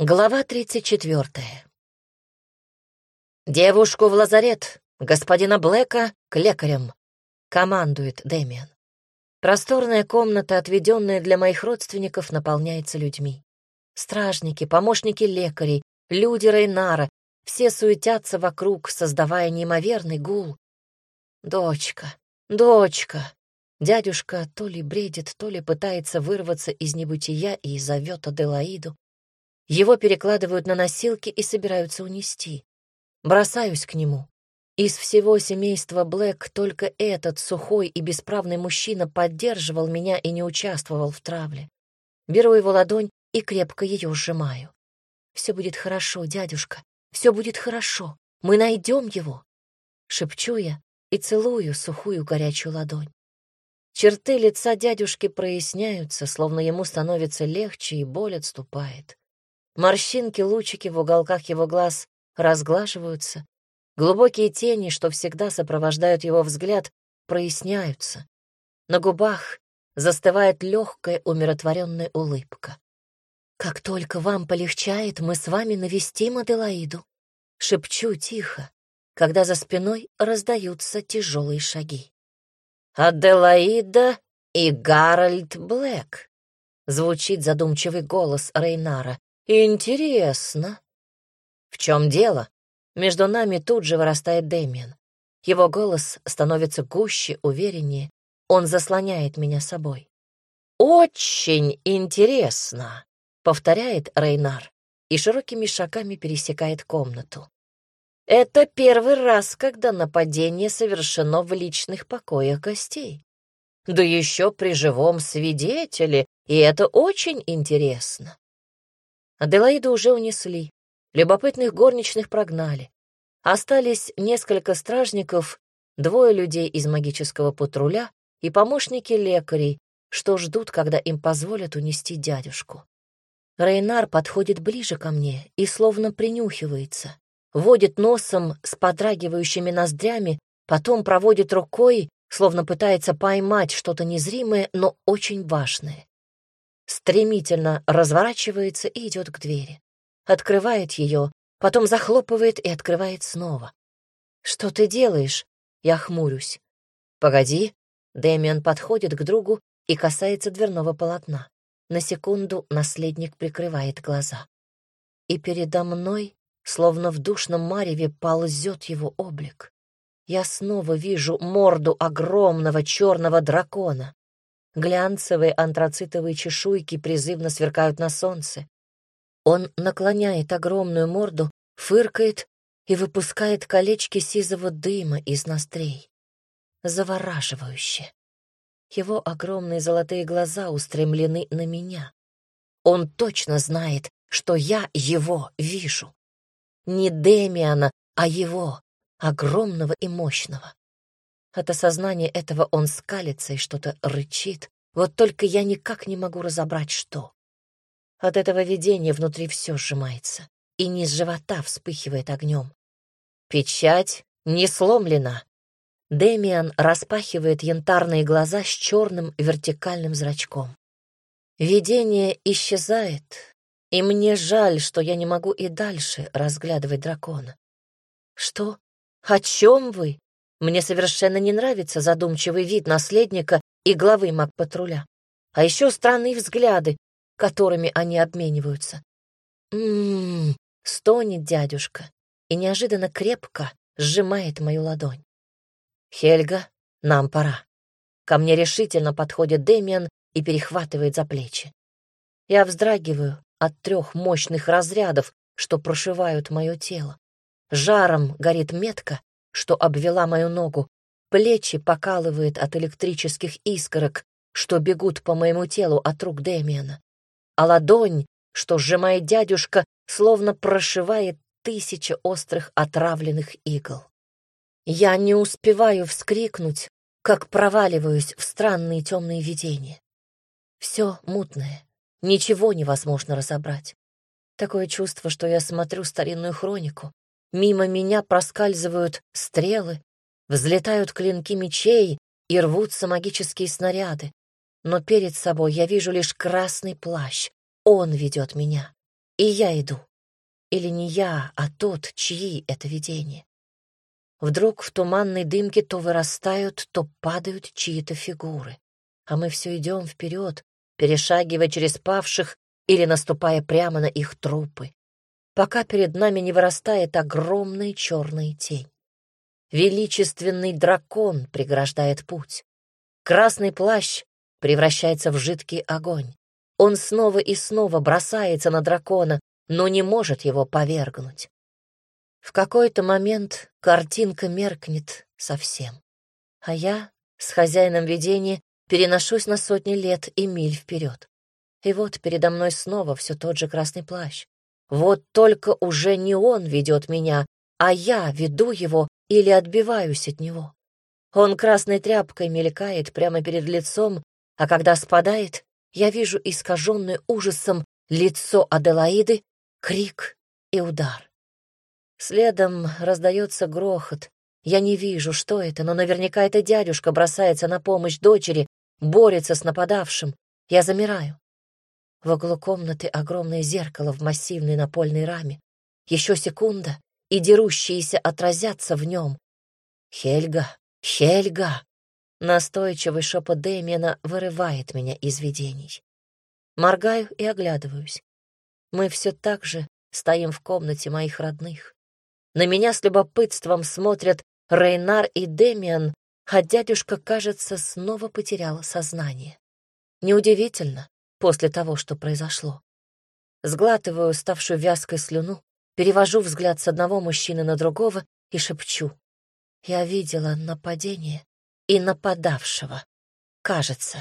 Глава 34. «Девушку в лазарет, господина Блэка к лекарям», — командует Дэмиан. Просторная комната, отведенная для моих родственников, наполняется людьми. Стражники, помощники лекарей, люди Рейнара — все суетятся вокруг, создавая неимоверный гул. «Дочка, дочка!» Дядюшка то ли бредит, то ли пытается вырваться из небытия и зовет Аделаиду. Его перекладывают на носилки и собираются унести. Бросаюсь к нему. Из всего семейства Блэк только этот сухой и бесправный мужчина поддерживал меня и не участвовал в травле. Беру его ладонь и крепко ее сжимаю. «Все будет хорошо, дядюшка, все будет хорошо. Мы найдем его!» Шепчу я и целую сухую горячую ладонь. Черты лица дядюшки проясняются, словно ему становится легче и боль отступает. Морщинки-лучики в уголках его глаз разглаживаются. Глубокие тени, что всегда сопровождают его взгляд, проясняются. На губах застывает легкая умиротворенная улыбка. «Как только вам полегчает, мы с вами навестим Аделаиду», — шепчу тихо, когда за спиной раздаются тяжелые шаги. «Аделаида и Гарольд Блэк», — звучит задумчивый голос Рейнара. «Интересно». «В чем дело?» Между нами тут же вырастает Дэмиан. Его голос становится гуще, увереннее. Он заслоняет меня собой. «Очень интересно», — повторяет Рейнар и широкими шагами пересекает комнату. Это первый раз, когда нападение совершено в личных покоях гостей. Да еще при живом свидетеле, и это очень интересно. Аделаиду уже унесли, любопытных горничных прогнали. Остались несколько стражников, двое людей из магического патруля и помощники лекарей, что ждут, когда им позволят унести дядюшку. Рейнар подходит ближе ко мне и словно принюхивается, водит носом с подрагивающими ноздрями, потом проводит рукой, словно пытается поймать что-то незримое, но очень важное стремительно разворачивается и идет к двери. Открывает ее, потом захлопывает и открывает снова. «Что ты делаешь?» Я хмурюсь. «Погоди». Дэмиан подходит к другу и касается дверного полотна. На секунду наследник прикрывает глаза. И передо мной, словно в душном мареве, ползет его облик. Я снова вижу морду огромного черного дракона. Глянцевые антрацитовые чешуйки призывно сверкают на солнце. Он наклоняет огромную морду, фыркает и выпускает колечки сизого дыма из ноздрей. Завораживающе. Его огромные золотые глаза устремлены на меня. Он точно знает, что я его вижу. Не Демиана, а его, огромного и мощного. От осознания этого он скалится и что-то рычит. Вот только я никак не могу разобрать, что. От этого видения внутри все сжимается, и низ живота вспыхивает огнем. Печать не сломлена. Демиан распахивает янтарные глаза с черным вертикальным зрачком. Видение исчезает, и мне жаль, что я не могу и дальше разглядывать дракона. Что? О чем вы? Мне совершенно не нравится задумчивый вид наследника и главы маг-патруля. А еще странные взгляды, которыми они обмениваются. «М-м-м», стонет дядюшка и неожиданно крепко сжимает мою ладонь. «Хельга, нам пора». Ко мне решительно подходит Дэмиан и перехватывает за плечи. Я вздрагиваю от трех мощных разрядов, что прошивают мое тело. Жаром горит метка, что обвела мою ногу, плечи покалывает от электрических искорок, что бегут по моему телу от рук Дэмиана, а ладонь, что сжимает дядюшка, словно прошивает тысячи острых отравленных игл. Я не успеваю вскрикнуть, как проваливаюсь в странные темные видения. Все мутное, ничего невозможно разобрать. Такое чувство, что я смотрю старинную хронику, Мимо меня проскальзывают стрелы, взлетают клинки мечей и рвутся магические снаряды. Но перед собой я вижу лишь красный плащ. Он ведет меня. И я иду. Или не я, а тот, чьи это видение. Вдруг в туманной дымке то вырастают, то падают чьи-то фигуры. А мы все идем вперед, перешагивая через павших или наступая прямо на их трупы, пока перед нами не вырастает огромная черная тень. Величественный дракон преграждает путь. Красный плащ превращается в жидкий огонь. Он снова и снова бросается на дракона, но не может его повергнуть. В какой-то момент картинка меркнет совсем. А я с хозяином видения переношусь на сотни лет и миль вперед. И вот передо мной снова все тот же красный плащ. Вот только уже не он ведет меня, а я веду его или отбиваюсь от него. Он красной тряпкой мелькает прямо перед лицом, а когда спадает, я вижу искаженное ужасом лицо Аделаиды, крик и удар. Следом раздается грохот. Я не вижу, что это, но наверняка это дядюшка бросается на помощь дочери, борется с нападавшим. Я замираю. В углу комнаты огромное зеркало в массивной напольной раме. Еще секунда, и дерущиеся отразятся в нем. «Хельга! Хельга!» Настойчивый шепот Дэмиена вырывает меня из видений. Моргаю и оглядываюсь. Мы все так же стоим в комнате моих родных. На меня с любопытством смотрят Рейнар и Демиан, а дядюшка, кажется, снова потерял сознание. Неудивительно, после того, что произошло. Сглатываю ставшую вязкой слюну, перевожу взгляд с одного мужчины на другого и шепчу. Я видела нападение и нападавшего. Кажется.